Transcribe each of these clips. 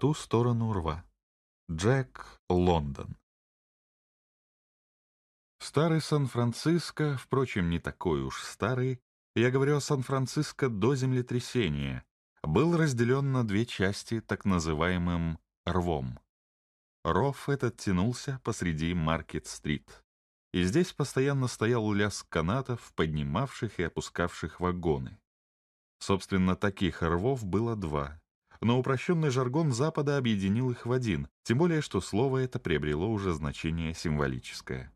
Ту сторону рва. Джек Лондон. Старый Сан-Франциско, впрочем, не такой уж старый, я говорю о Сан-Франциско до землетрясения, был разделен на две части так называемым рвом. Ров этот тянулся посреди Маркет-стрит. И здесь постоянно стоял лязг канатов, поднимавших и опускавших вагоны. Собственно, таких рвов было два. Но упрощенный жаргон Запада объединил их в один, тем более, что слово это приобрело уже значение символическое.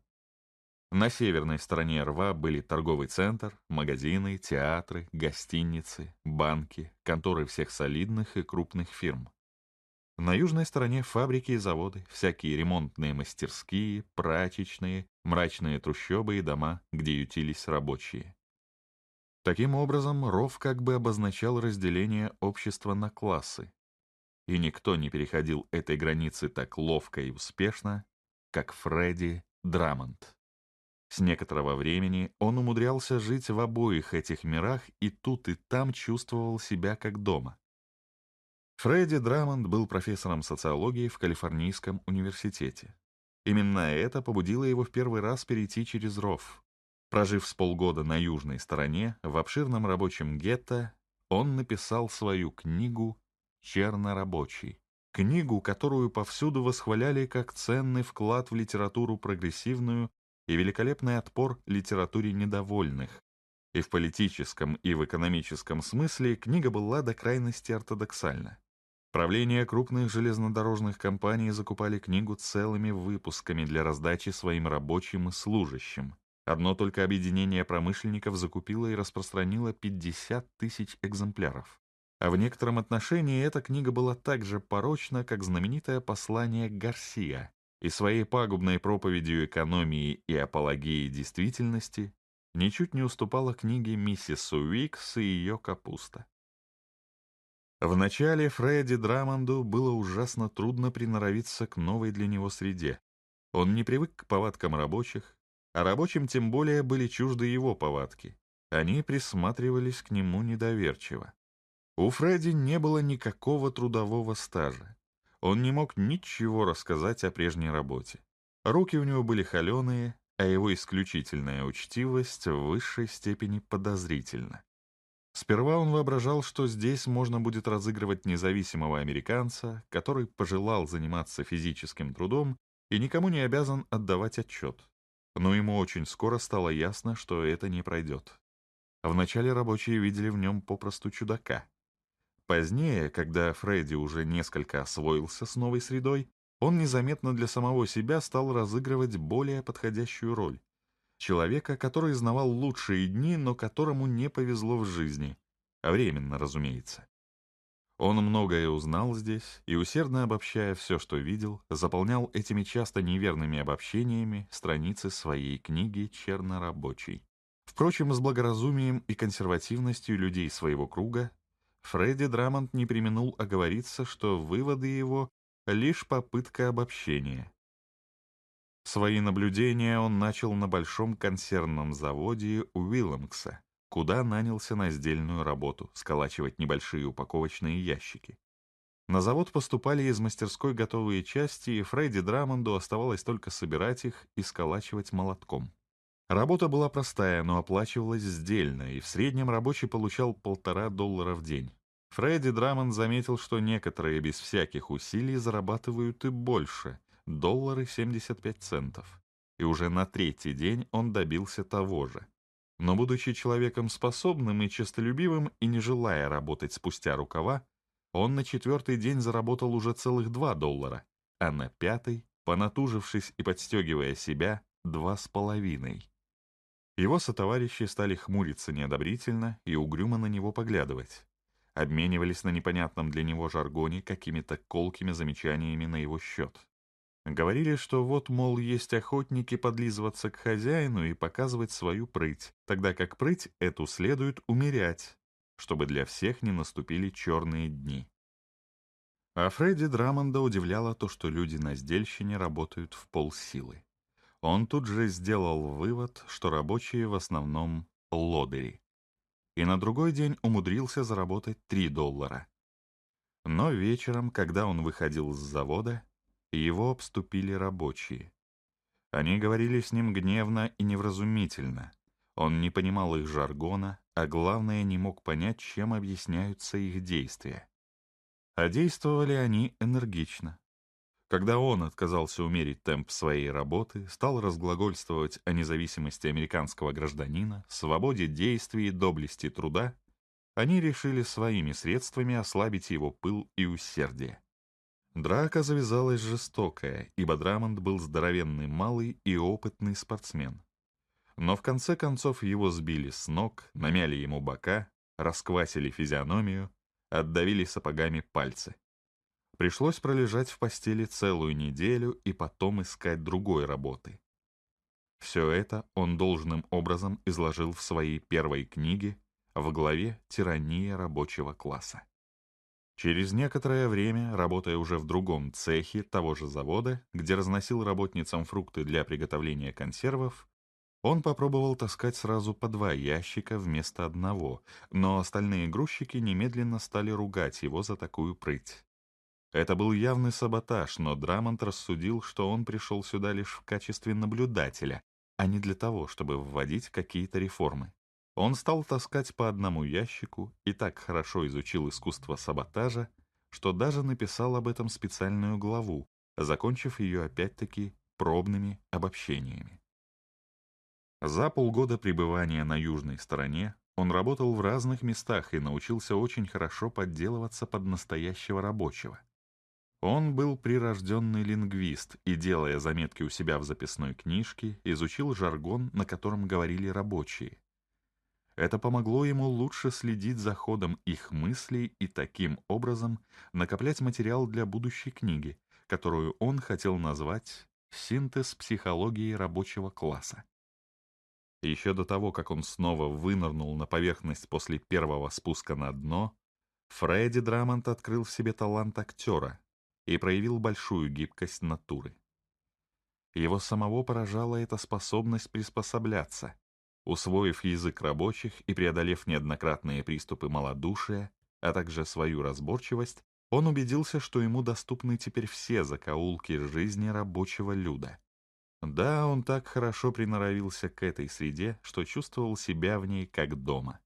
На северной стороне рва были торговый центр, магазины, театры, гостиницы, банки, конторы всех солидных и крупных фирм. На южной стороне фабрики и заводы, всякие ремонтные мастерские, прачечные, мрачные трущобы и дома, где ютились рабочие. Таким образом, ров как бы обозначал разделение общества на классы. И никто не переходил этой границы так ловко и успешно, как Фредди Драмонт. С некоторого времени он умудрялся жить в обоих этих мирах и тут и там чувствовал себя как дома. Фредди Драмонд был профессором социологии в Калифорнийском университете. Именно это побудило его в первый раз перейти через ров. Прожив с полгода на южной стороне, в обширном рабочем гетто, он написал свою книгу «Чернорабочий». Книгу, которую повсюду восхваляли как ценный вклад в литературу прогрессивную и великолепный отпор литературе недовольных. И в политическом, и в экономическом смысле книга была до крайности ортодоксальна. Правления крупных железнодорожных компаний закупали книгу целыми выпусками для раздачи своим рабочим и служащим. Одно только объединение промышленников закупило и распространило 50 тысяч экземпляров. А в некотором отношении эта книга была так же порочна, как знаменитое послание Гарсия, и своей пагубной проповедью экономии и апологии действительности ничуть не уступала книге миссис Уикс и ее капуста. Вначале Фредди Драмонду было ужасно трудно приноровиться к новой для него среде. Он не привык к повадкам рабочих, а рабочим тем более были чужды его повадки. Они присматривались к нему недоверчиво. У Фредди не было никакого трудового стажа. Он не мог ничего рассказать о прежней работе. Руки у него были холеные, а его исключительная учтивость в высшей степени подозрительна. Сперва он воображал, что здесь можно будет разыгрывать независимого американца, который пожелал заниматься физическим трудом и никому не обязан отдавать отчет. Но ему очень скоро стало ясно, что это не пройдет. Вначале рабочие видели в нем попросту чудака. Позднее, когда Фредди уже несколько освоился с новой средой, он незаметно для самого себя стал разыгрывать более подходящую роль. Человека, который знавал лучшие дни, но которому не повезло в жизни. Временно, разумеется. Он многое узнал здесь и, усердно обобщая все, что видел, заполнял этими часто неверными обобщениями страницы своей книги «Чернорабочий». Впрочем, с благоразумием и консервативностью людей своего круга Фредди Драмонт не применул оговориться, что выводы его — лишь попытка обобщения. Свои наблюдения он начал на большом консервном заводе Уилломкса, куда нанялся на сдельную работу — сколачивать небольшие упаковочные ящики. На завод поступали из мастерской готовые части, и Фредди Драмонду оставалось только собирать их и сколачивать молотком. Работа была простая, но оплачивалась сдельно, и в среднем рабочий получал полтора доллара в день. Фредди Драмонд заметил, что некоторые без всяких усилий зарабатывают и больше — доллары 75 центов. И уже на третий день он добился того же. Но будучи человеком способным и честолюбивым и не желая работать спустя рукава, он на четвертый день заработал уже целых два доллара, а на пятый, понатужившись и подстегивая себя, два с половиной. Его сотоварищи стали хмуриться неодобрительно и угрюмо на него поглядывать. Обменивались на непонятном для него жаргоне какими-то колкими замечаниями на его счет. Говорили, что вот, мол, есть охотники подлизываться к хозяину и показывать свою прыть, тогда как прыть эту следует умерять, чтобы для всех не наступили черные дни. А Фредди Драмонда удивляло то, что люди на сдельщине работают в полсилы. Он тут же сделал вывод, что рабочие в основном лодыри. И на другой день умудрился заработать 3 доллара. Но вечером, когда он выходил с завода, его обступили рабочие. Они говорили с ним гневно и невразумительно. Он не понимал их жаргона, а главное, не мог понять, чем объясняются их действия. А действовали они энергично. Когда он отказался умерить темп своей работы, стал разглагольствовать о независимости американского гражданина, свободе действий и доблести труда, они решили своими средствами ослабить его пыл и усердие. Драка завязалась жестокая, ибо Драмонд был здоровенный малый и опытный спортсмен. Но в конце концов его сбили с ног, намяли ему бока, расквасили физиономию, отдавили сапогами пальцы. Пришлось пролежать в постели целую неделю и потом искать другой работы. Все это он должным образом изложил в своей первой книге в главе «Тирания рабочего класса». Через некоторое время, работая уже в другом цехе того же завода, где разносил работницам фрукты для приготовления консервов, он попробовал таскать сразу по два ящика вместо одного, но остальные грузчики немедленно стали ругать его за такую прыть. Это был явный саботаж, но Драмонт рассудил, что он пришел сюда лишь в качестве наблюдателя, а не для того, чтобы вводить какие-то реформы. Он стал таскать по одному ящику и так хорошо изучил искусство саботажа, что даже написал об этом специальную главу, закончив ее опять-таки пробными обобщениями. За полгода пребывания на южной стороне он работал в разных местах и научился очень хорошо подделываться под настоящего рабочего. Он был прирожденный лингвист и, делая заметки у себя в записной книжке, изучил жаргон, на котором говорили рабочие. Это помогло ему лучше следить за ходом их мыслей и таким образом накоплять материал для будущей книги, которую он хотел назвать «Синтез психологии рабочего класса». Еще до того, как он снова вынырнул на поверхность после первого спуска на дно, Фредди Драмонт открыл в себе талант актера и проявил большую гибкость натуры. Его самого поражала эта способность приспосабляться, Усвоив язык рабочих и преодолев неоднократные приступы малодушия, а также свою разборчивость, он убедился, что ему доступны теперь все закоулки жизни рабочего люда. Да, он так хорошо приноровился к этой среде, что чувствовал себя в ней как дома.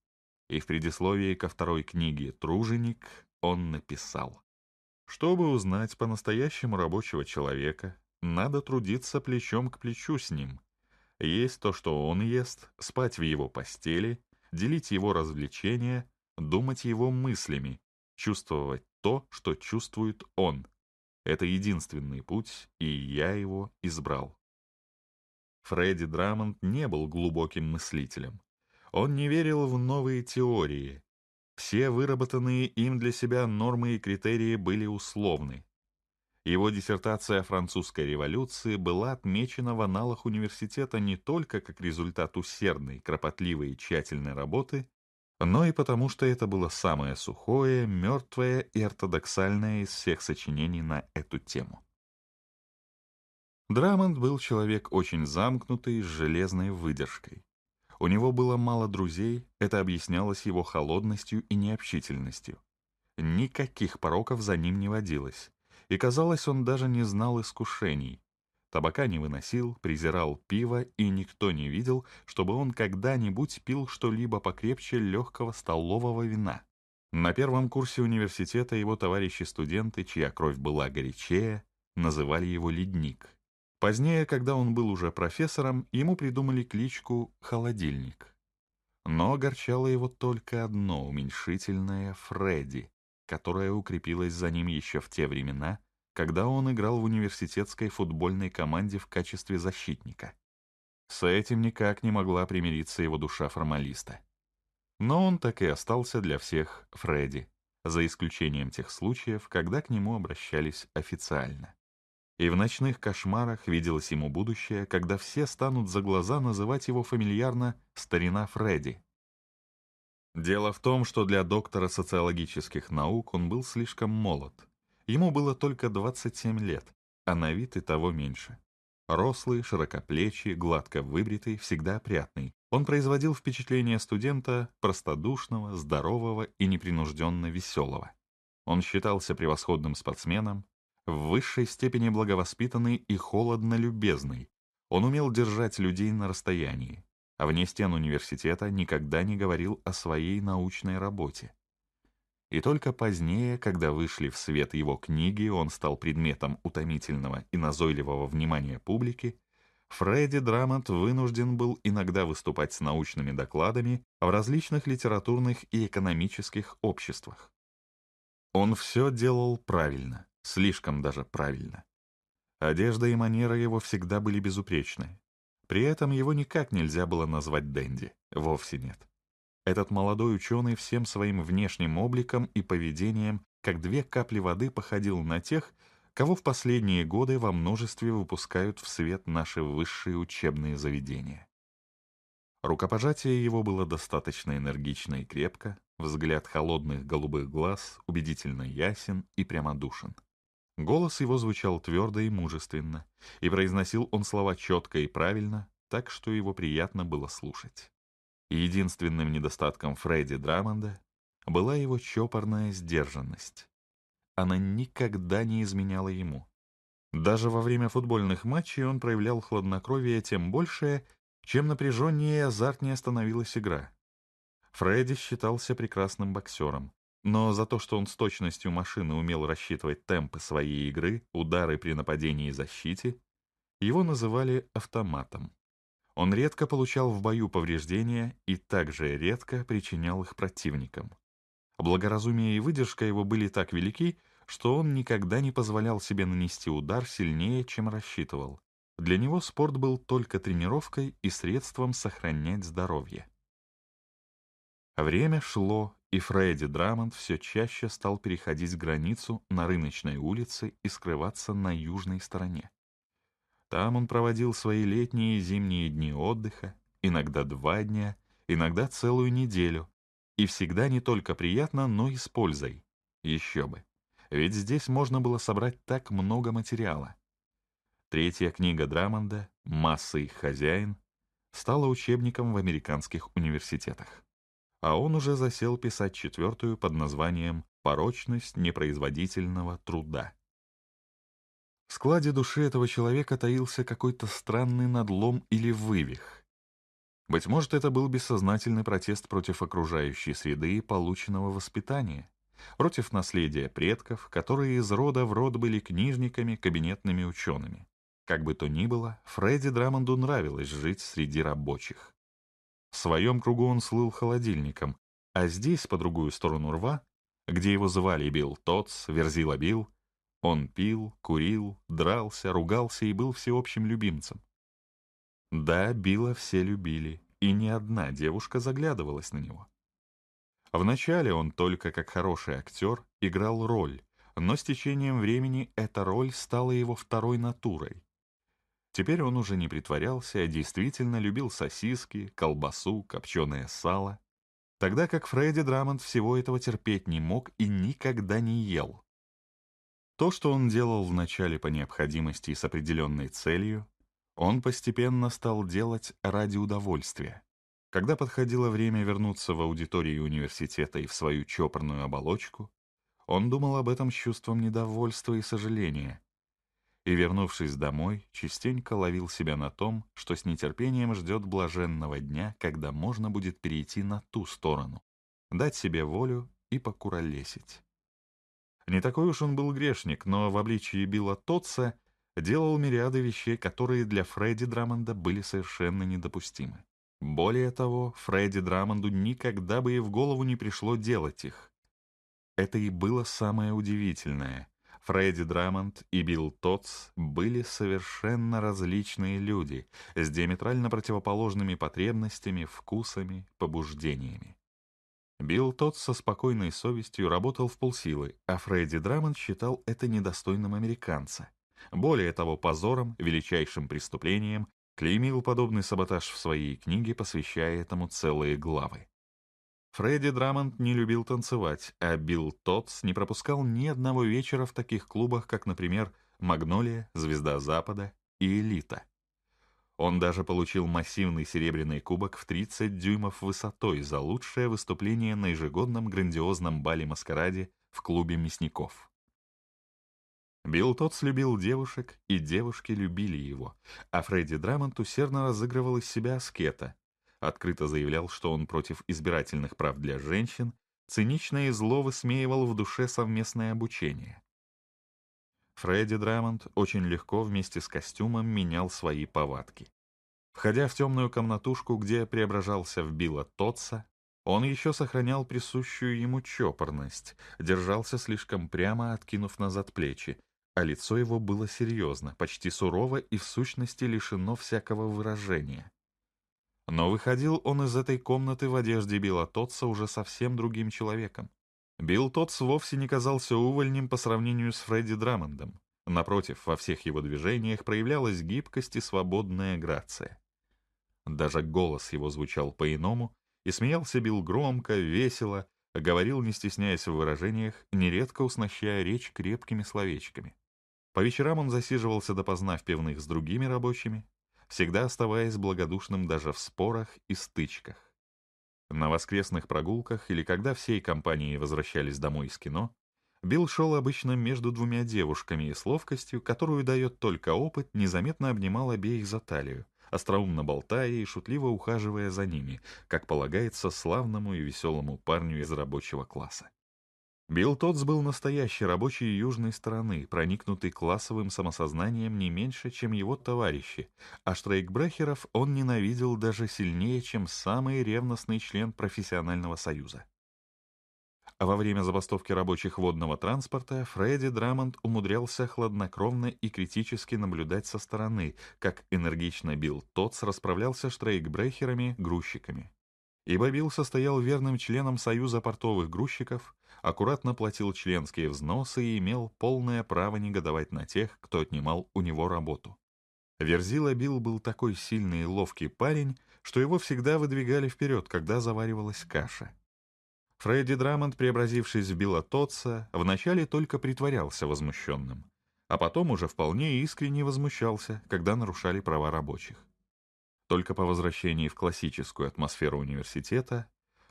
И в предисловии ко второй книге «Труженик» он написал. Чтобы узнать по-настоящему рабочего человека, надо трудиться плечом к плечу с ним, есть то, что он ест, спать в его постели, делить его развлечения, думать его мыслями, чувствовать то, что чувствует он. Это единственный путь, и я его избрал. Фредди Драмонд не был глубоким мыслителем. Он не верил в новые теории. Все выработанные им для себя нормы и критерии были условны. Его диссертация о французской революции была отмечена в аналах университета не только как результат усердной, кропотливой и тщательной работы, но и потому, что это было самое сухое, мертвое и ортодоксальное из всех сочинений на эту тему. Драмонд был человек очень замкнутый, с железной выдержкой. У него было мало друзей, это объяснялось его холодностью и необщительностью. Никаких пороков за ним не водилось и, казалось, он даже не знал искушений. Табака не выносил, презирал пиво, и никто не видел, чтобы он когда-нибудь пил что-либо покрепче легкого столового вина. На первом курсе университета его товарищи-студенты, чья кровь была горячее, называли его «ледник». Позднее, когда он был уже профессором, ему придумали кличку «холодильник». Но огорчало его только одно уменьшительное «Фредди», которая укрепилась за ним еще в те времена, когда он играл в университетской футбольной команде в качестве защитника. С этим никак не могла примириться его душа формалиста. Но он так и остался для всех Фредди, за исключением тех случаев, когда к нему обращались официально. И в ночных кошмарах виделось ему будущее, когда все станут за глаза называть его фамильярно «старина Фредди», Дело в том, что для доктора социологических наук он был слишком молод. Ему было только 27 лет, а на вид и того меньше. Рослый, широкоплечий, гладко выбритый, всегда опрятный. Он производил впечатление студента простодушного, здорового и непринужденно веселого. Он считался превосходным спортсменом, в высшей степени благовоспитанный и холодно любезный. Он умел держать людей на расстоянии, а вне стен университета никогда не говорил о своей научной работе. И только позднее, когда вышли в свет его книги, он стал предметом утомительного и назойливого внимания публики, Фредди Драмонт вынужден был иногда выступать с научными докладами в различных литературных и экономических обществах. Он все делал правильно, слишком даже правильно. Одежда и манера его всегда были безупречны. При этом его никак нельзя было назвать Дэнди, вовсе нет. Этот молодой ученый всем своим внешним обликом и поведением, как две капли воды, походил на тех, кого в последние годы во множестве выпускают в свет наши высшие учебные заведения. Рукопожатие его было достаточно энергично и крепко, взгляд холодных голубых глаз убедительно ясен и прямодушен. Голос его звучал твердо и мужественно, и произносил он слова четко и правильно, так что его приятно было слушать. Единственным недостатком Фредди Драмонда была его чопорная сдержанность. Она никогда не изменяла ему. Даже во время футбольных матчей он проявлял хладнокровие тем большее, чем напряженнее и азартнее становилась игра. Фредди считался прекрасным боксером, но за то, что он с точностью машины умел рассчитывать темпы своей игры, удары при нападении и защите, его называли автоматом. Он редко получал в бою повреждения и также редко причинял их противникам. Благоразумие и выдержка его были так велики, что он никогда не позволял себе нанести удар сильнее, чем рассчитывал. Для него спорт был только тренировкой и средством сохранять здоровье. Время шло, и Фредди Драмонд все чаще стал переходить границу на рыночной улице и скрываться на южной стороне. Там он проводил свои летние и зимние дни отдыха, иногда два дня, иногда целую неделю, и всегда не только приятно, но и с пользой. Еще бы. Ведь здесь можно было собрать так много материала. Третья книга Драмонда «Масса их хозяин» стала учебником в американских университетах а он уже засел писать четвертую под названием «Порочность непроизводительного труда». В складе души этого человека таился какой-то странный надлом или вывих. Быть может, это был бессознательный протест против окружающей среды и полученного воспитания, против наследия предков, которые из рода в род были книжниками, кабинетными учеными. Как бы то ни было, Фредди Драмонду нравилось жить среди рабочих. В своем кругу он слыл холодильником, а здесь, по другую сторону рва, где его звали Билл Тотс, Верзила Билл, он пил, курил, дрался, ругался и был всеобщим любимцем. Да, Билла все любили, и ни одна девушка заглядывалась на него. Вначале он только как хороший актер играл роль, но с течением времени эта роль стала его второй натурой. Теперь он уже не притворялся, а действительно любил сосиски, колбасу, копченое сало. Тогда как Фредди Драмонд всего этого терпеть не мог и никогда не ел. То, что он делал вначале по необходимости и с определенной целью, он постепенно стал делать ради удовольствия. Когда подходило время вернуться в аудиторию университета и в свою чопорную оболочку, он думал об этом с чувством недовольства и сожаления, и, вернувшись домой, частенько ловил себя на том, что с нетерпением ждет блаженного дня, когда можно будет перейти на ту сторону, дать себе волю и покуролесить. Не такой уж он был грешник, но в обличии Билла Тотса делал мириады вещей, которые для Фредди Драмонда были совершенно недопустимы. Более того, Фредди Драмонду никогда бы и в голову не пришло делать их. Это и было самое удивительное — Фредди Драмонд и Билл Тотс были совершенно различные люди с диаметрально противоположными потребностями, вкусами, побуждениями. Билл Тотс со спокойной совестью работал в полсилы, а Фредди Драмонд считал это недостойным американца. Более того, позором, величайшим преступлением, клеймил подобный саботаж в своей книге, посвящая этому целые главы. Фредди Драмонд не любил танцевать, а Билл Тотс не пропускал ни одного вечера в таких клубах, как, например, «Магнолия», «Звезда Запада» и «Элита». Он даже получил массивный серебряный кубок в 30 дюймов высотой за лучшее выступление на ежегодном грандиозном бале-маскараде в клубе мясников. Билл Тотс любил девушек, и девушки любили его, а Фредди Драмонт усердно разыгрывал из себя аскета, открыто заявлял, что он против избирательных прав для женщин, цинично и зло высмеивал в душе совместное обучение. Фредди Драмонт очень легко вместе с костюмом менял свои повадки. Входя в темную комнатушку, где преображался в Билла Тотса, он еще сохранял присущую ему чопорность, держался слишком прямо, откинув назад плечи, а лицо его было серьезно, почти сурово и в сущности лишено всякого выражения. Но выходил он из этой комнаты в одежде Билла Тотса уже совсем другим человеком. Билл Тотс вовсе не казался увольнем по сравнению с Фредди Драмондом. Напротив, во всех его движениях проявлялась гибкость и свободная грация. Даже голос его звучал по-иному, и смеялся Билл громко, весело, говорил, не стесняясь в выражениях, нередко уснащая речь крепкими словечками. По вечерам он засиживался допоздна в пивных с другими рабочими, всегда оставаясь благодушным даже в спорах и стычках. На воскресных прогулках или когда всей компанией возвращались домой из кино, Билл шел обычно между двумя девушками и с ловкостью, которую дает только опыт, незаметно обнимал обеих за талию, остроумно болтая и шутливо ухаживая за ними, как полагается славному и веселому парню из рабочего класса. Билл Тотс был настоящий рабочий южной стороны, проникнутый классовым самосознанием не меньше, чем его товарищи, а штрейкбрехеров он ненавидел даже сильнее, чем самый ревностный член профессионального союза. А во время забастовки рабочих водного транспорта Фредди Драмонд умудрялся хладнокровно и критически наблюдать со стороны, как энергично Билл Тотс расправлялся штрейкбрехерами, грузчиками. Ибо Билл состоял верным членом Союза портовых грузчиков, аккуратно платил членские взносы и имел полное право негодовать на тех, кто отнимал у него работу. Верзила Билл был такой сильный и ловкий парень, что его всегда выдвигали вперед, когда заваривалась каша. Фредди Драмонд, преобразившись в Билла Тотса, вначале только притворялся возмущенным, а потом уже вполне искренне возмущался, когда нарушали права рабочих. Только по возвращении в классическую атмосферу университета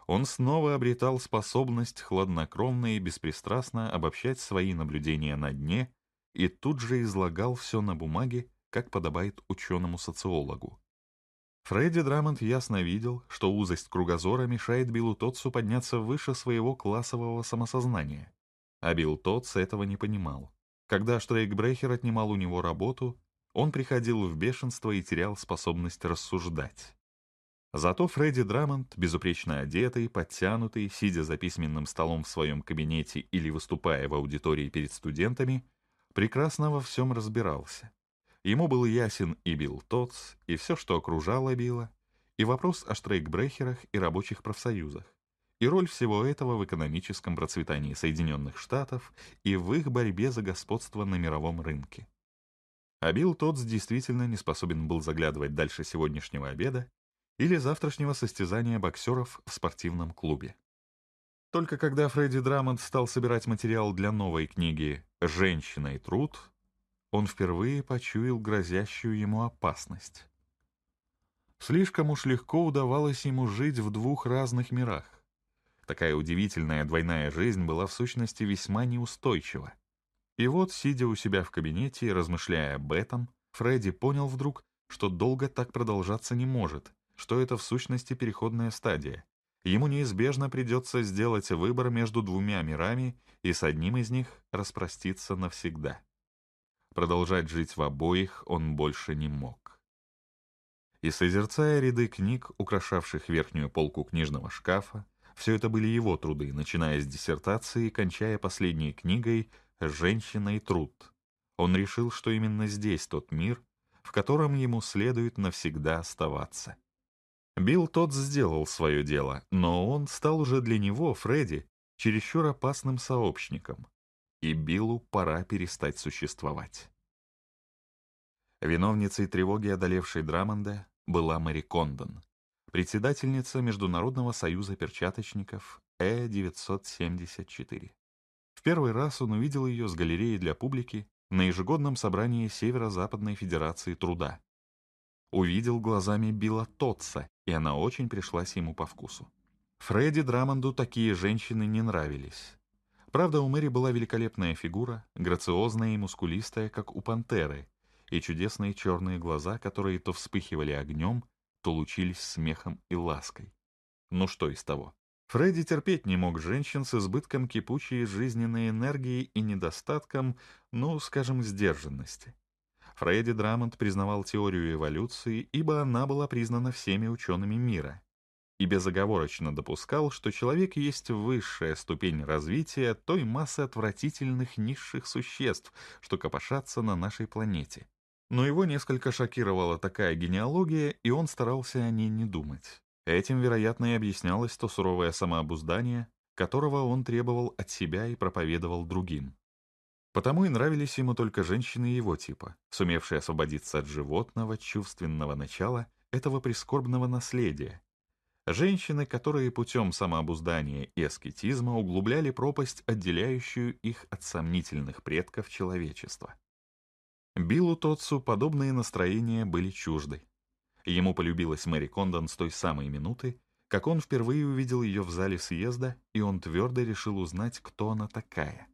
он снова обретал способность хладнокровно и беспристрастно обобщать свои наблюдения на дне и тут же излагал все на бумаге, как подобает ученому-социологу. Фредди Драмонт ясно видел, что узость кругозора мешает Биллу Тотсу подняться выше своего классового самосознания. А Билл Тотс этого не понимал. Когда Штрейкбрехер отнимал у него работу, он приходил в бешенство и терял способность рассуждать. Зато Фредди Драмонт, безупречно одетый, подтянутый, сидя за письменным столом в своем кабинете или выступая в аудитории перед студентами, прекрасно во всем разбирался. Ему был ясен и Билл Тотс, и все, что окружало Билла, и вопрос о штрейкбрехерах и рабочих профсоюзах, и роль всего этого в экономическом процветании Соединенных Штатов и в их борьбе за господство на мировом рынке. А Билл Тотс действительно не способен был заглядывать дальше сегодняшнего обеда или завтрашнего состязания боксеров в спортивном клубе. Только когда Фредди Драмонд стал собирать материал для новой книги «Женщина и труд», он впервые почуял грозящую ему опасность. Слишком уж легко удавалось ему жить в двух разных мирах. Такая удивительная двойная жизнь была в сущности весьма неустойчива. И вот, сидя у себя в кабинете и размышляя об этом, Фредди понял вдруг, что долго так продолжаться не может, что это в сущности переходная стадия. Ему неизбежно придется сделать выбор между двумя мирами и с одним из них распроститься навсегда. Продолжать жить в обоих он больше не мог. И созерцая ряды книг, украшавших верхнюю полку книжного шкафа, все это были его труды, начиная с диссертации и кончая последней книгой «Женщина и труд». Он решил, что именно здесь тот мир, в котором ему следует навсегда оставаться. Билл тот сделал свое дело, но он стал уже для него, Фредди, чересчур опасным сообщником, и Биллу пора перестать существовать. Виновницей тревоги, одолевшей Драмонда, была Мэри Кондон, председательница Международного союза перчаточников Э-974. В первый раз он увидел ее с галереей для публики на ежегодном собрании Северо-Западной Федерации Труда. Увидел глазами Билла Тотса, и она очень пришлась ему по вкусу. Фредди Драмонду такие женщины не нравились. Правда, у Мэри была великолепная фигура, грациозная и мускулистая, как у пантеры, и чудесные черные глаза, которые то вспыхивали огнем, то лучились смехом и лаской. Ну что из того? Фредди терпеть не мог женщин с избытком кипучей жизненной энергии и недостатком, ну, скажем, сдержанности. Фредди Драмонт признавал теорию эволюции, ибо она была признана всеми учеными мира, и безоговорочно допускал, что человек есть высшая ступень развития той массы отвратительных низших существ, что копошатся на нашей планете. Но его несколько шокировала такая генеалогия, и он старался о ней не думать. Этим, вероятно, и объяснялось то суровое самообуздание, которого он требовал от себя и проповедовал другим. Потому и нравились ему только женщины его типа, сумевшие освободиться от животного, чувственного начала, этого прискорбного наследия. Женщины, которые путем самообуздания и аскетизма углубляли пропасть, отделяющую их от сомнительных предков человечества. Биллу Тотсу подобные настроения были чужды. Ему полюбилась Мэри Кондон с той самой минуты, как он впервые увидел ее в зале съезда, и он твердо решил узнать, кто она такая.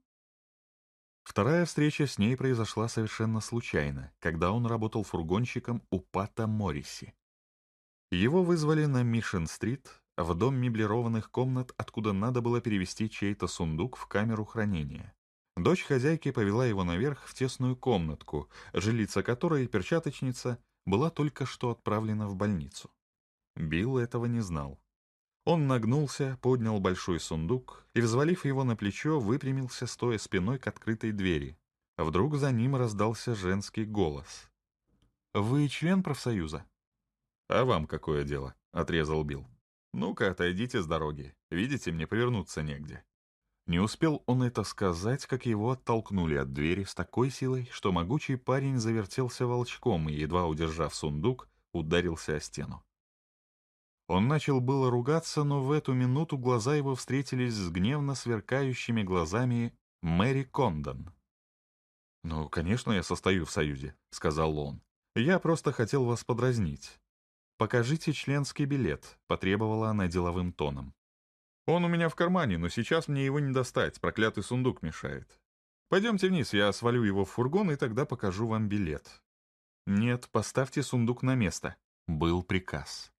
Вторая встреча с ней произошла совершенно случайно, когда он работал фургонщиком у Пата Морриси. Его вызвали на Мишен-стрит, в дом меблированных комнат, откуда надо было перевести чей-то сундук в камеру хранения. Дочь хозяйки повела его наверх в тесную комнатку, жилица которой, перчаточница, была только что отправлена в больницу. Билл этого не знал. Он нагнулся, поднял большой сундук и, взвалив его на плечо, выпрямился, стоя спиной к открытой двери. Вдруг за ним раздался женский голос. «Вы член профсоюза?» «А вам какое дело?» — отрезал Билл. «Ну-ка, отойдите с дороги. Видите, мне повернуться негде». Не успел он это сказать, как его оттолкнули от двери с такой силой, что могучий парень завертелся волчком и, едва удержав сундук, ударился о стену. Он начал было ругаться, но в эту минуту глаза его встретились с гневно сверкающими глазами Мэри Кондон. «Ну, конечно, я состою в Союзе», — сказал он. «Я просто хотел вас подразнить». «Покажите членский билет», — потребовала она деловым тоном. «Он у меня в кармане, но сейчас мне его не достать, проклятый сундук мешает. Пойдемте вниз, я свалю его в фургон, и тогда покажу вам билет». «Нет, поставьте сундук на место», — был приказ.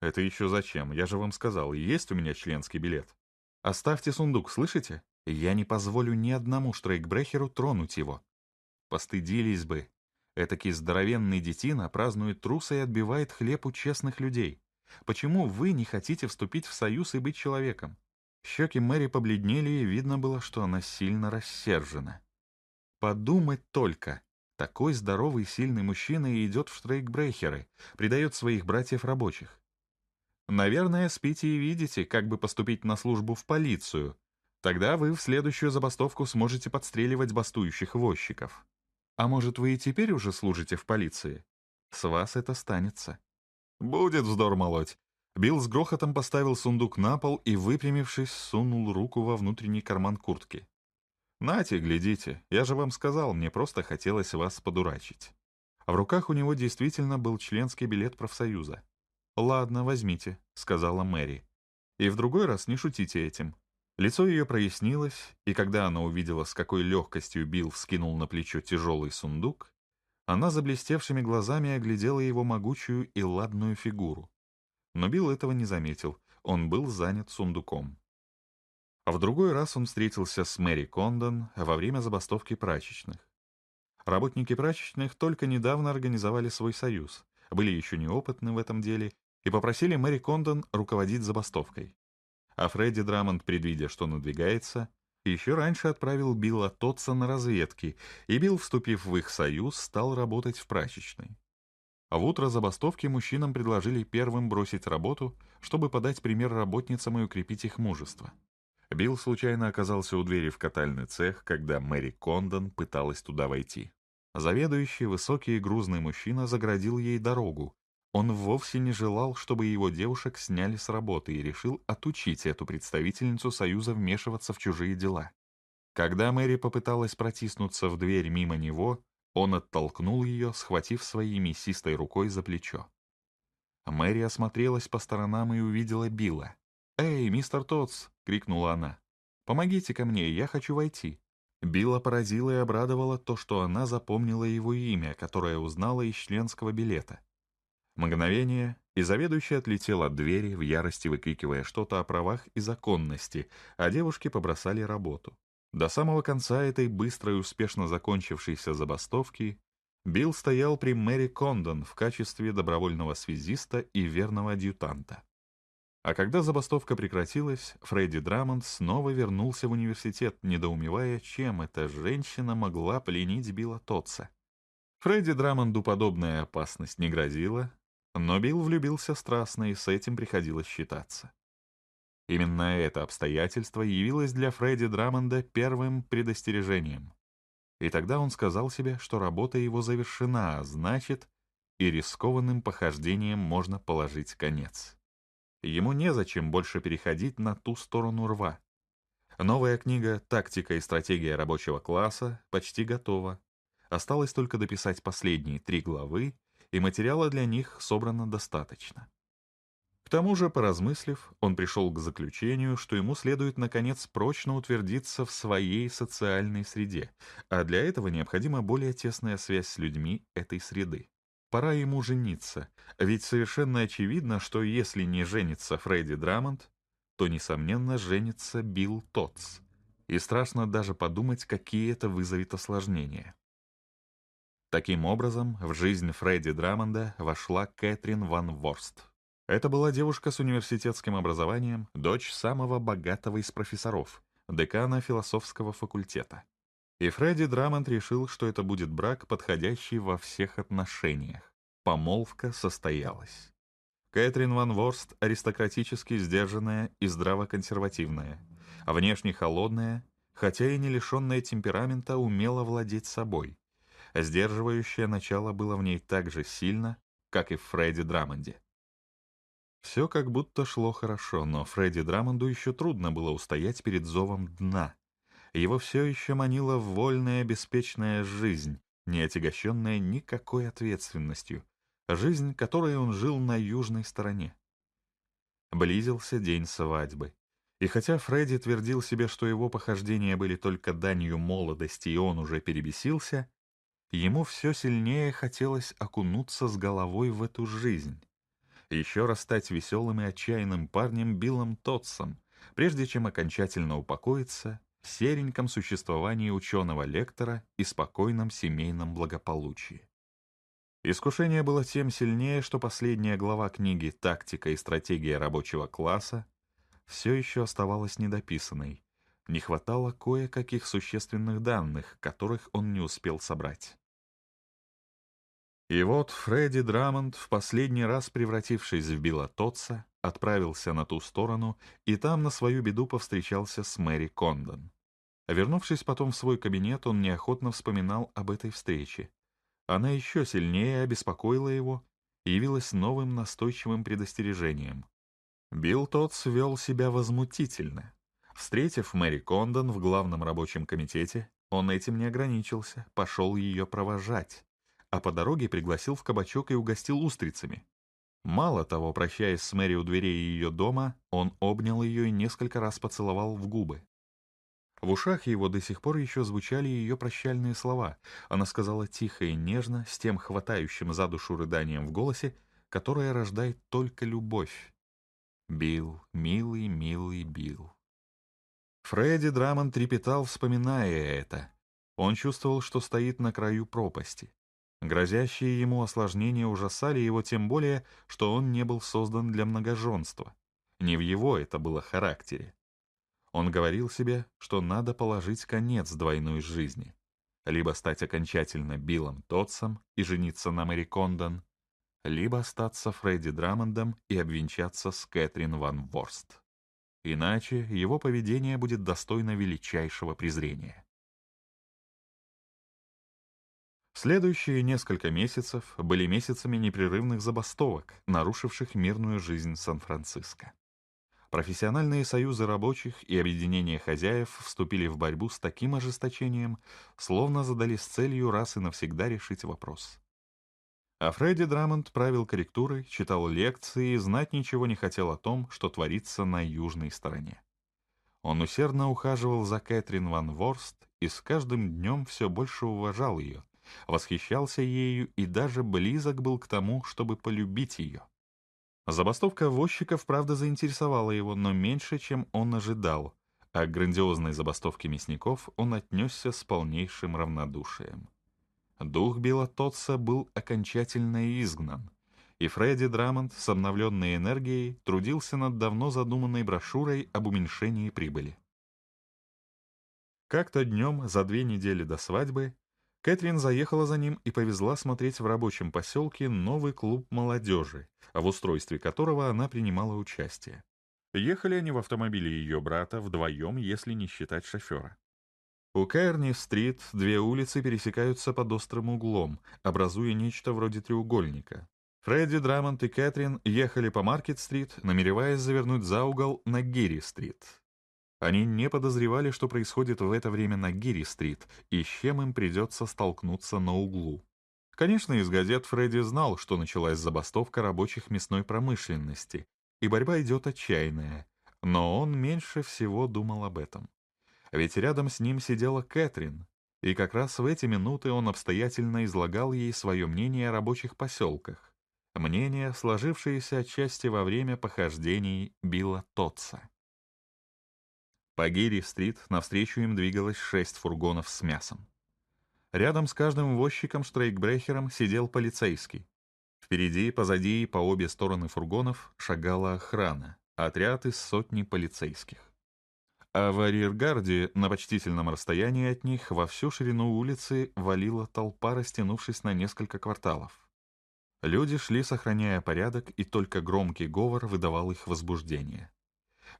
«Это еще зачем? Я же вам сказал, есть у меня членский билет. Оставьте сундук, слышите? Я не позволю ни одному штрейкбрехеру тронуть его. Постыдились бы. Этакий здоровенный детина празднует труса и отбивает хлеб у честных людей. Почему вы не хотите вступить в союз и быть человеком?» Щеки Мэри побледнели, и видно было, что она сильно рассержена. Подумать только. Такой здоровый сильный мужчина идет в штрейкбрехеры, предает своих братьев рабочих. Наверное, спите и видите, как бы поступить на службу в полицию. Тогда вы в следующую забастовку сможете подстреливать бастующих возчиков. А может, вы и теперь уже служите в полиции? С вас это станется. Будет вздор молоть. Билл с грохотом поставил сундук на пол и, выпрямившись, сунул руку во внутренний карман куртки. «Нате, глядите, я же вам сказал, мне просто хотелось вас подурачить». А в руках у него действительно был членский билет профсоюза. «Ладно, возьмите», — сказала Мэри. «И в другой раз не шутите этим». Лицо ее прояснилось, и когда она увидела, с какой легкостью Билл вскинул на плечо тяжелый сундук, она заблестевшими глазами оглядела его могучую и ладную фигуру. Но Билл этого не заметил, он был занят сундуком. А в другой раз он встретился с Мэри Кондон во время забастовки прачечных. Работники прачечных только недавно организовали свой союз, были еще неопытны в этом деле и попросили Мэри Кондон руководить забастовкой. А Фредди Драмонд, предвидя, что надвигается, еще раньше отправил Билла Тотса на разведки, и Билл, вступив в их союз, стал работать в прачечной. А в утро забастовки мужчинам предложили первым бросить работу, чтобы подать пример работницам и укрепить их мужество. Билл случайно оказался у двери в катальный цех, когда Мэри Кондон пыталась туда войти. Заведующий, высокий и грузный мужчина заградил ей дорогу, он вовсе не желал, чтобы его девушек сняли с работы и решил отучить эту представительницу Союза вмешиваться в чужие дела. Когда Мэри попыталась протиснуться в дверь мимо него, Он оттолкнул ее, схватив своей мясистой рукой за плечо. Мэри осмотрелась по сторонам и увидела Билла. «Эй, мистер Тотс!» — крикнула она. «Помогите ко мне, я хочу войти». Билла поразило и обрадовало то, что она запомнила его имя, которое узнала из членского билета. Мгновение, и заведующий отлетел от двери, в ярости выкрикивая что-то о правах и законности, а девушки побросали работу. До самого конца этой быстрой и успешно закончившейся забастовки Билл стоял при Мэри Кондон в качестве добровольного связиста и верного адъютанта. А когда забастовка прекратилась, Фредди Драмонд снова вернулся в университет, недоумевая, чем эта женщина могла пленить Билла Тотса. Фредди Драмонду подобная опасность не грозила, но Билл влюбился страстно, и с этим приходилось считаться. Именно это обстоятельство явилось для Фредди Драмонда первым предостережением. И тогда он сказал себе, что работа его завершена, а значит, и рискованным похождением можно положить конец. Ему незачем больше переходить на ту сторону рва. Новая книга «Тактика и стратегия рабочего класса» почти готова. Осталось только дописать последние три главы, и материала для них собрано достаточно. К тому же, поразмыслив, он пришел к заключению, что ему следует, наконец, прочно утвердиться в своей социальной среде, а для этого необходима более тесная связь с людьми этой среды. Пора ему жениться, ведь совершенно очевидно, что если не женится Фредди Драмонд, то, несомненно, женится Билл Тотс. И страшно даже подумать, какие это вызовет осложнения. Таким образом, в жизнь Фредди Драмонда вошла Кэтрин Ван Ворст. Это была девушка с университетским образованием, дочь самого богатого из профессоров, декана философского факультета. И Фредди Драмонт решил, что это будет брак, подходящий во всех отношениях. Помолвка состоялась. Кэтрин Ван Ворст аристократически сдержанная и здраво-консервативная, а внешне холодная, хотя и не лишенная темперамента, умела владеть собой. Сдерживающее начало было в ней так же сильно, как и в Фредди Драмонде. Все как будто шло хорошо, но Фредди Драмонду еще трудно было устоять перед зовом дна. Его все еще манила вольная, беспечная жизнь, не отягощенная никакой ответственностью, жизнь, которой он жил на южной стороне. Близился день свадьбы. И хотя Фредди твердил себе, что его похождения были только данью молодости, и он уже перебесился, ему все сильнее хотелось окунуться с головой в эту жизнь еще раз стать веселым и отчаянным парнем Биллом Тотсом, прежде чем окончательно упокоиться в сереньком существовании ученого-лектора и спокойном семейном благополучии. Искушение было тем сильнее, что последняя глава книги «Тактика и стратегия рабочего класса» все еще оставалась недописанной, не хватало кое-каких существенных данных, которых он не успел собрать. И вот Фредди Драмонд, в последний раз превратившись в Билла Тотса, отправился на ту сторону и там на свою беду повстречался с Мэри Кондон. Вернувшись потом в свой кабинет, он неохотно вспоминал об этой встрече. Она еще сильнее обеспокоила его и явилась новым настойчивым предостережением. Билл Тотс вел себя возмутительно. Встретив Мэри Кондон в главном рабочем комитете, он этим не ограничился, пошел ее провожать а по дороге пригласил в кабачок и угостил устрицами. Мало того, прощаясь с Мэри у дверей ее дома, он обнял ее и несколько раз поцеловал в губы. В ушах его до сих пор еще звучали ее прощальные слова. Она сказала тихо и нежно, с тем хватающим за душу рыданием в голосе, которое рождает только любовь. «Билл, милый, милый Билл». Фредди Драмон трепетал, вспоминая это. Он чувствовал, что стоит на краю пропасти. Грозящие ему осложнения ужасали его тем более, что он не был создан для многоженства. Не в его это было характере. Он говорил себе, что надо положить конец двойной жизни. Либо стать окончательно Биллом Тотсом и жениться на Мэри Кондон, либо остаться Фредди Драмондом и обвенчаться с Кэтрин Ван Ворст. Иначе его поведение будет достойно величайшего презрения. Следующие несколько месяцев были месяцами непрерывных забастовок, нарушивших мирную жизнь Сан-Франциско. Профессиональные союзы рабочих и объединения хозяев вступили в борьбу с таким ожесточением, словно задались целью раз и навсегда решить вопрос. А Фредди Драмонд правил корректурой, читал лекции и знать ничего не хотел о том, что творится на южной стороне. Он усердно ухаживал за Кэтрин Ван Ворст и с каждым днем все больше уважал ее, восхищался ею и даже близок был к тому, чтобы полюбить ее. Забастовка возчиков, правда, заинтересовала его, но меньше, чем он ожидал, а к грандиозной забастовке мясников он отнесся с полнейшим равнодушием. Дух Билла Тотса был окончательно изгнан, и Фредди Драмонд с обновленной энергией трудился над давно задуманной брошюрой об уменьшении прибыли. Как-то днем, за две недели до свадьбы, Кэтрин заехала за ним и повезла смотреть в рабочем поселке новый клуб молодежи, в устройстве которого она принимала участие. Ехали они в автомобиле ее брата вдвоем, если не считать шофера. У Кэрни-стрит две улицы пересекаются под острым углом, образуя нечто вроде треугольника. Фредди Драмонт и Кэтрин ехали по Маркет-стрит, намереваясь завернуть за угол на Герри-стрит. Они не подозревали, что происходит в это время на Гири-стрит и с чем им придется столкнуться на углу. Конечно, из газет Фредди знал, что началась забастовка рабочих мясной промышленности, и борьба идет отчаянная, но он меньше всего думал об этом. Ведь рядом с ним сидела Кэтрин, и как раз в эти минуты он обстоятельно излагал ей свое мнение о рабочих поселках, мнение, сложившееся отчасти во время похождений Билла Тотса. По Гири-стрит навстречу им двигалось шесть фургонов с мясом. Рядом с каждым возчиком-штрейкбрехером сидел полицейский. Впереди, позади и по обе стороны фургонов шагала охрана, отряд из сотни полицейских. А в арьергарде, на почтительном расстоянии от них, во всю ширину улицы валила толпа, растянувшись на несколько кварталов. Люди шли, сохраняя порядок, и только громкий говор выдавал их возбуждение.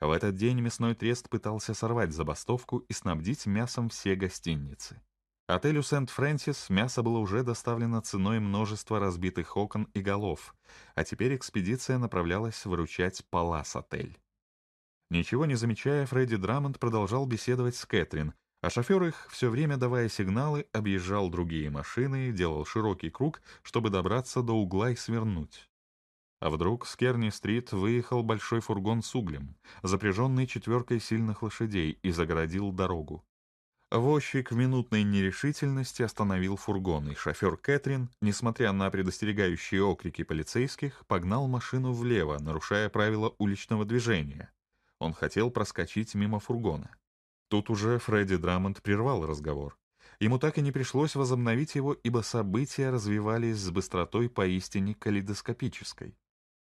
В этот день мясной трест пытался сорвать забастовку и снабдить мясом все гостиницы. Отелю Сент-Фрэнсис мясо было уже доставлено ценой множества разбитых окон и голов, а теперь экспедиция направлялась выручать Палас-отель. Ничего не замечая, Фредди Драмонд продолжал беседовать с Кэтрин, а шофер их, все время давая сигналы, объезжал другие машины, делал широкий круг, чтобы добраться до угла и свернуть. А вдруг с Керни-стрит выехал большой фургон с углем, запряженный четверкой сильных лошадей, и загородил дорогу. Возчик в минутной нерешительности остановил фургон, и шофер Кэтрин, несмотря на предостерегающие окрики полицейских, погнал машину влево, нарушая правила уличного движения. Он хотел проскочить мимо фургона. Тут уже Фредди Драмонд прервал разговор. Ему так и не пришлось возобновить его, ибо события развивались с быстротой поистине калейдоскопической.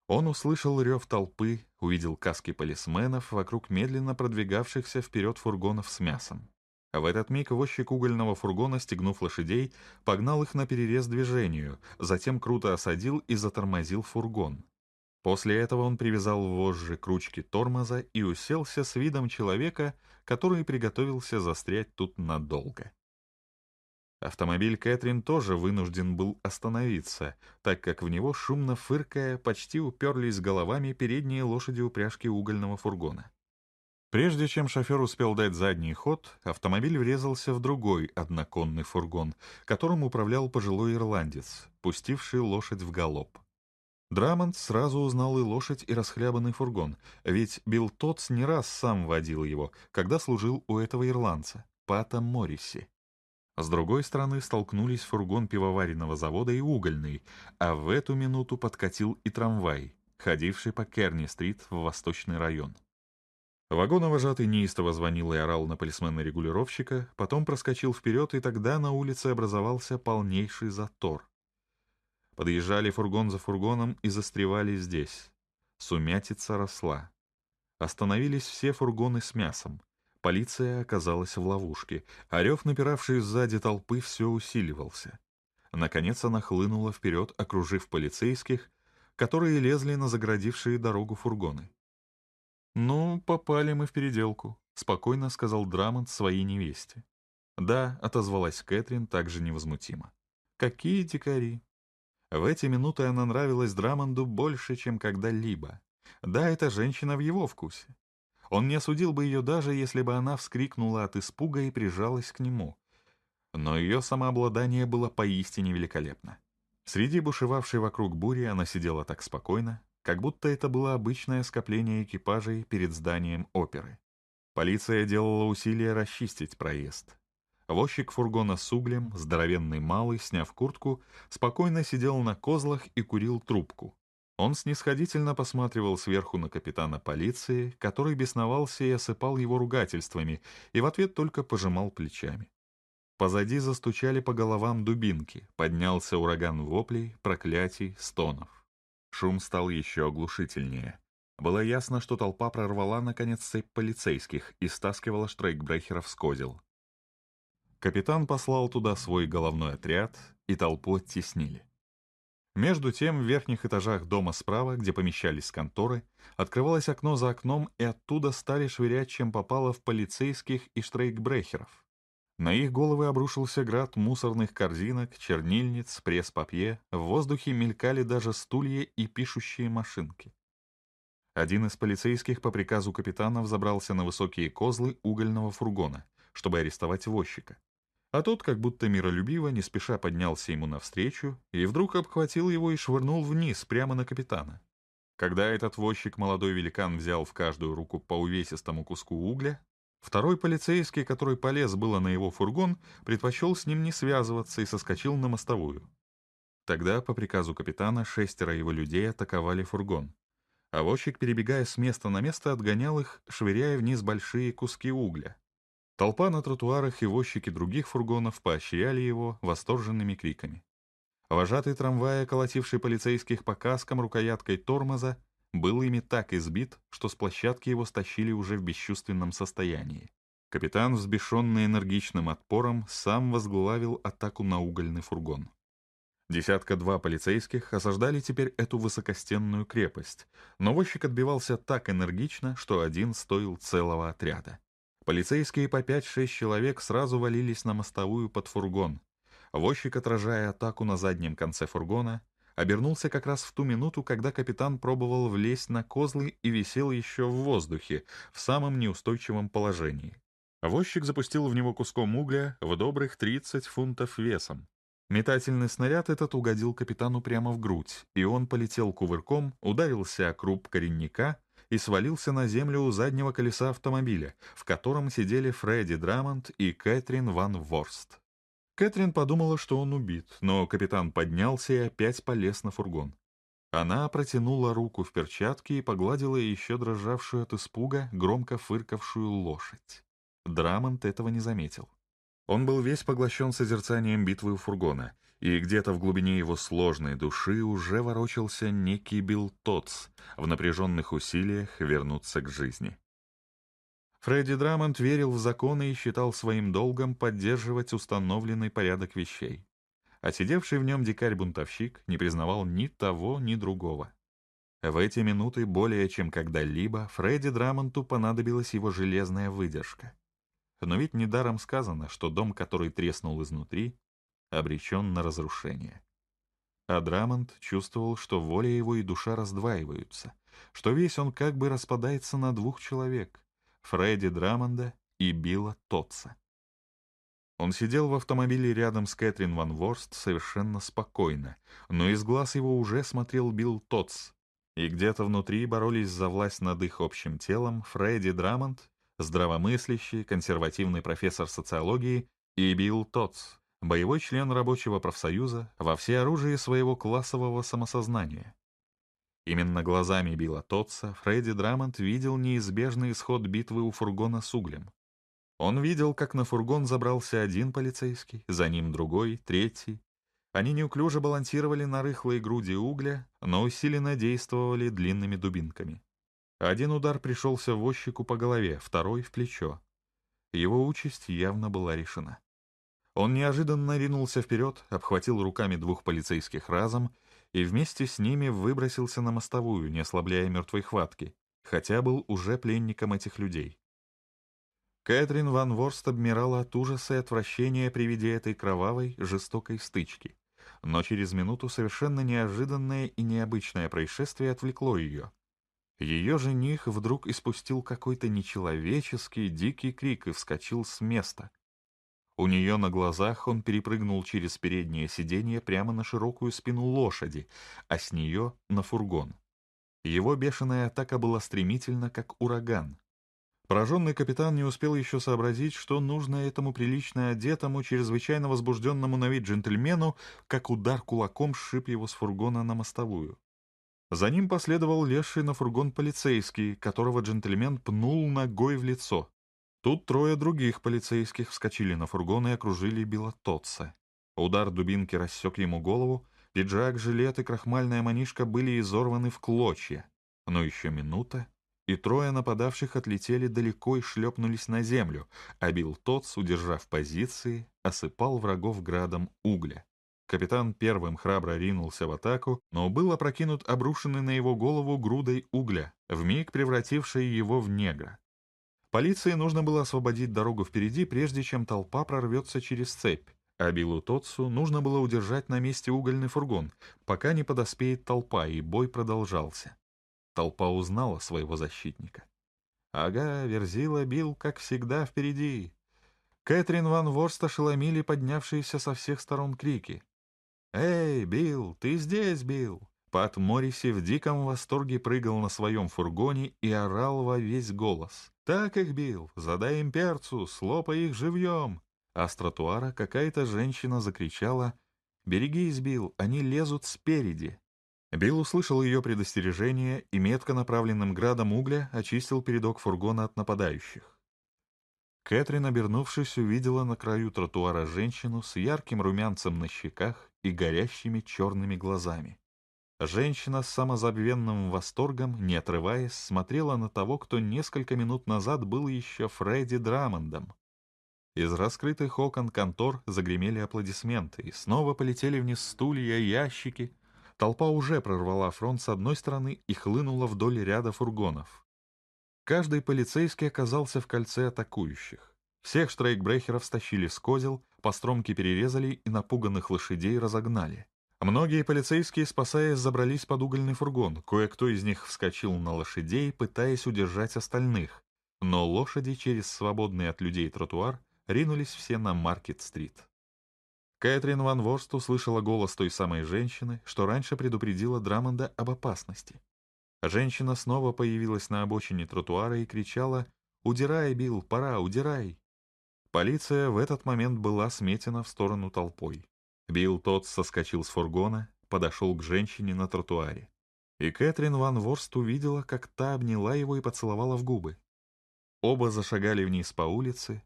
Он услышал рев толпы, увидел каски полисменов вокруг медленно продвигавшихся вперед фургонов с мясом. В этот миг возчик угольного фургона, стегнув лошадей, погнал их на перерез движению, затем круто осадил и затормозил фургон. После этого он привязал вожжи к ручке тормоза и уселся с видом человека, который приготовился застрять тут надолго. Автомобиль Кэтрин тоже вынужден был остановиться, так как в него, шумно фыркая, почти уперлись головами передние лошади упряжки угольного фургона. Прежде чем шофер успел дать задний ход, автомобиль врезался в другой одноконный фургон, которым управлял пожилой ирландец, пустивший лошадь в галоп. Драмонд сразу узнал и лошадь, и расхлябанный фургон, ведь Билл Тотс не раз сам водил его, когда служил у этого ирландца, Пата Морриси. С другой стороны столкнулись фургон пивоваренного завода и угольный, а в эту минуту подкатил и трамвай, ходивший по Керни-стрит в восточный район. Вагоновожатый неистово звонил и орал на полисмена-регулировщика, потом проскочил вперед, и тогда на улице образовался полнейший затор. Подъезжали фургон за фургоном и застревали здесь. Сумятица росла. Остановились все фургоны с мясом. Полиция оказалась в ловушке, а рев, напиравший сзади толпы, все усиливался. Наконец она хлынула вперед, окружив полицейских, которые лезли на заградившие дорогу фургоны. «Ну, попали мы в переделку», — спокойно сказал Драмонт своей невесте. «Да», — отозвалась Кэтрин также невозмутимо. «Какие дикари!» В эти минуты она нравилась Драмонду больше, чем когда-либо. Да, эта женщина в его вкусе. Он не осудил бы ее даже, если бы она вскрикнула от испуга и прижалась к нему. Но ее самообладание было поистине великолепно. Среди бушевавшей вокруг бури она сидела так спокойно, как будто это было обычное скопление экипажей перед зданием оперы. Полиция делала усилия расчистить проезд. Возчик фургона с углем, здоровенный малый, сняв куртку, спокойно сидел на козлах и курил трубку. Он снисходительно посматривал сверху на капитана полиции, который бесновался и осыпал его ругательствами, и в ответ только пожимал плечами. Позади застучали по головам дубинки, поднялся ураган воплей, проклятий, стонов. Шум стал еще оглушительнее. Было ясно, что толпа прорвала, наконец, цепь полицейских и стаскивала штрейкбрехеров с козел. Капитан послал туда свой головной отряд, и толпу оттеснили. Между тем, в верхних этажах дома справа, где помещались конторы, открывалось окно за окном, и оттуда стали швырять, чем попало в полицейских и штрейкбрехеров. На их головы обрушился град мусорных корзинок, чернильниц, пресс-папье, в воздухе мелькали даже стулья и пишущие машинки. Один из полицейских по приказу капитана взобрался на высокие козлы угольного фургона, чтобы арестовать возчика. А тот, как будто миролюбиво, не спеша поднялся ему навстречу и вдруг обхватил его и швырнул вниз, прямо на капитана. Когда этот возчик, молодой великан, взял в каждую руку по увесистому куску угля, второй полицейский, который полез было на его фургон, предпочел с ним не связываться и соскочил на мостовую. Тогда, по приказу капитана, шестеро его людей атаковали фургон. А возчик, перебегая с места на место, отгонял их, швыряя вниз большие куски угля. Толпа на тротуарах и возчики других фургонов поощряли его восторженными криками. Вожатый трамвая, колотивший полицейских по каскам рукояткой тормоза, был ими так избит, что с площадки его стащили уже в бесчувственном состоянии. Капитан, взбешенный энергичным отпором, сам возглавил атаку на угольный фургон. Десятка-два полицейских осаждали теперь эту высокостенную крепость, но возчик отбивался так энергично, что один стоил целого отряда. Полицейские по 5-6 человек сразу валились на мостовую под фургон. Возчик, отражая атаку на заднем конце фургона, обернулся как раз в ту минуту, когда капитан пробовал влезть на козлы и висел еще в воздухе, в самом неустойчивом положении. Возчик запустил в него куском угля в добрых 30 фунтов весом. Метательный снаряд этот угодил капитану прямо в грудь, и он полетел кувырком, ударился о круп коренника и свалился на землю у заднего колеса автомобиля, в котором сидели Фредди Драмонт и Кэтрин Ван Ворст. Кэтрин подумала, что он убит, но капитан поднялся и опять полез на фургон. Она протянула руку в перчатке и погладила еще дрожавшую от испуга, громко фыркавшую лошадь. Драмонт этого не заметил. Он был весь поглощен созерцанием битвы у фургона, и где-то в глубине его сложной души уже ворочался некий Билл Тотс в напряженных усилиях вернуться к жизни. Фредди Драмонт верил в законы и считал своим долгом поддерживать установленный порядок вещей. А сидевший в нем дикарь-бунтовщик не признавал ни того, ни другого. В эти минуты более чем когда-либо Фредди Драмонту понадобилась его железная выдержка. Но ведь недаром сказано, что дом, который треснул изнутри, обречен на разрушение. А Драмонт чувствовал, что воля его и душа раздваиваются, что весь он как бы распадается на двух человек — Фредди Драмонда и Билла Тотса. Он сидел в автомобиле рядом с Кэтрин Ван Ворст совершенно спокойно, но из глаз его уже смотрел Билл Тотс, и где-то внутри боролись за власть над их общим телом Фредди Драмонд, здравомыслящий, консервативный профессор социологии, и Билл Тотс, боевой член рабочего профсоюза во всеоружии своего классового самосознания. Именно глазами Билла Тотса Фредди Драмонт видел неизбежный исход битвы у фургона с углем. Он видел, как на фургон забрался один полицейский, за ним другой, третий. Они неуклюже балансировали на рыхлой груди угля, но усиленно действовали длинными дубинками. Один удар пришелся возчику по голове, второй — в плечо. Его участь явно была решена. Он неожиданно ринулся вперед, обхватил руками двух полицейских разом и вместе с ними выбросился на мостовую, не ослабляя мертвой хватки, хотя был уже пленником этих людей. Кэтрин Ван Ворст обмирала от ужаса и отвращения при виде этой кровавой, жестокой стычки, но через минуту совершенно неожиданное и необычное происшествие отвлекло ее. Ее жених вдруг испустил какой-то нечеловеческий дикий крик и вскочил с места. У нее на глазах он перепрыгнул через переднее сиденье прямо на широкую спину лошади, а с нее — на фургон. Его бешеная атака была стремительна, как ураган. Пораженный капитан не успел еще сообразить, что нужно этому прилично одетому, чрезвычайно возбужденному на вид джентльмену, как удар кулаком сшиб его с фургона на мостовую. За ним последовал лезший на фургон полицейский, которого джентльмен пнул ногой в лицо. Тут трое других полицейских вскочили на фургон и окружили Билла Тотса. Удар дубинки рассек ему голову, пиджак, жилет и крахмальная манишка были изорваны в клочья. Но еще минута, и трое нападавших отлетели далеко и шлепнулись на землю, а Билл Тотс, удержав позиции, осыпал врагов градом угля. Капитан первым храбро ринулся в атаку, но был опрокинут обрушенный на его голову грудой угля, вмиг превративший его в негра. Полиции нужно было освободить дорогу впереди, прежде чем толпа прорвется через цепь, а Биллу Тотсу нужно было удержать на месте угольный фургон, пока не подоспеет толпа, и бой продолжался. Толпа узнала своего защитника. Ага, Верзила бил, как всегда, впереди. Кэтрин Ван Ворст ошеломили поднявшиеся со всех сторон крики. «Эй, Билл, ты здесь, Билл!» Пат Морриси в диком восторге прыгал на своем фургоне и орал во весь голос. «Так их, Билл! Задай им перцу, слопай их живьем!» А с тротуара какая-то женщина закричала «Берегись, Билл, они лезут спереди!» Билл услышал ее предостережение и метко направленным градом угля очистил передок фургона от нападающих. Кэтрин, обернувшись, увидела на краю тротуара женщину с ярким румянцем на щеках и горящими черными глазами. Женщина с самозабвенным восторгом, не отрываясь, смотрела на того, кто несколько минут назад был еще Фредди Драмондом. Из раскрытых окон контор загремели аплодисменты, и снова полетели вниз стулья, ящики. Толпа уже прорвала фронт с одной стороны и хлынула вдоль ряда фургонов. Каждый полицейский оказался в кольце атакующих. Всех штрейкбрехеров стащили с козел, по стромке перерезали и напуганных лошадей разогнали. Многие полицейские, спасаясь, забрались под угольный фургон, кое-кто из них вскочил на лошадей, пытаясь удержать остальных, но лошади через свободный от людей тротуар ринулись все на Маркет-стрит. Кэтрин Ван Ворст услышала голос той самой женщины, что раньше предупредила Драмонда об опасности. Женщина снова появилась на обочине тротуара и кричала «Удирай, Билл, пора, удирай!». Полиция в этот момент была сметена в сторону толпой. Билл тот соскочил с фургона, подошел к женщине на тротуаре. И Кэтрин Ван Ворст увидела, как та обняла его и поцеловала в губы. Оба зашагали вниз по улице,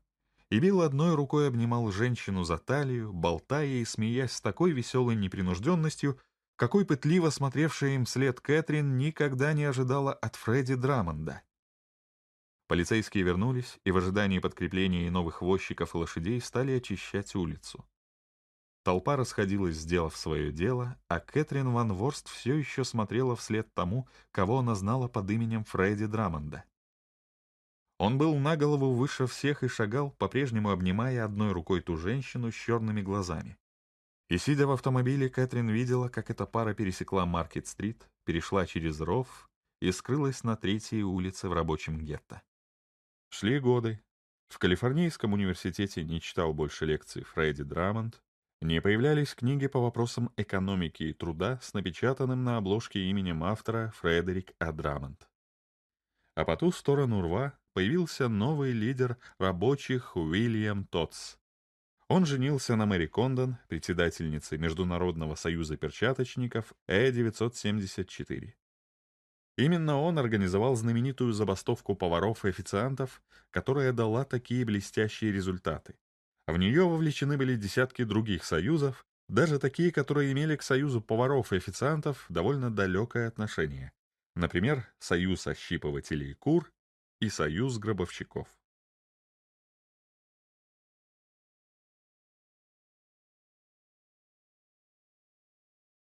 и Билл одной рукой обнимал женщину за талию, болтая и смеясь с такой веселой непринужденностью, какой пытливо смотревшая им вслед Кэтрин никогда не ожидала от Фредди Драмонда. Полицейские вернулись и в ожидании подкрепления и новых возчиков и лошадей стали очищать улицу. Толпа расходилась, сделав свое дело, а Кэтрин Ван Ворст все еще смотрела вслед тому, кого она знала под именем Фредди Драмонда. Он был на голову выше всех и шагал, по-прежнему обнимая одной рукой ту женщину с черными глазами. И, сидя в автомобиле, Кэтрин видела, как эта пара пересекла Маркет-стрит, перешла через ров и скрылась на третьей улице в рабочем гетто. Шли годы. В Калифорнийском университете не читал больше лекций Фредди Драмонд, не появлялись книги по вопросам экономики и труда с напечатанным на обложке именем автора Фредерик А. Драмонд. А по ту сторону рва появился новый лидер рабочих Уильям Тотс, он женился на Мэри Кондон, председательнице Международного союза перчаточников Э-974. Именно он организовал знаменитую забастовку поваров и официантов, которая дала такие блестящие результаты. В нее вовлечены были десятки других союзов, даже такие, которые имели к союзу поваров и официантов довольно далекое отношение. Например, союз ощипывателей кур и союз гробовщиков.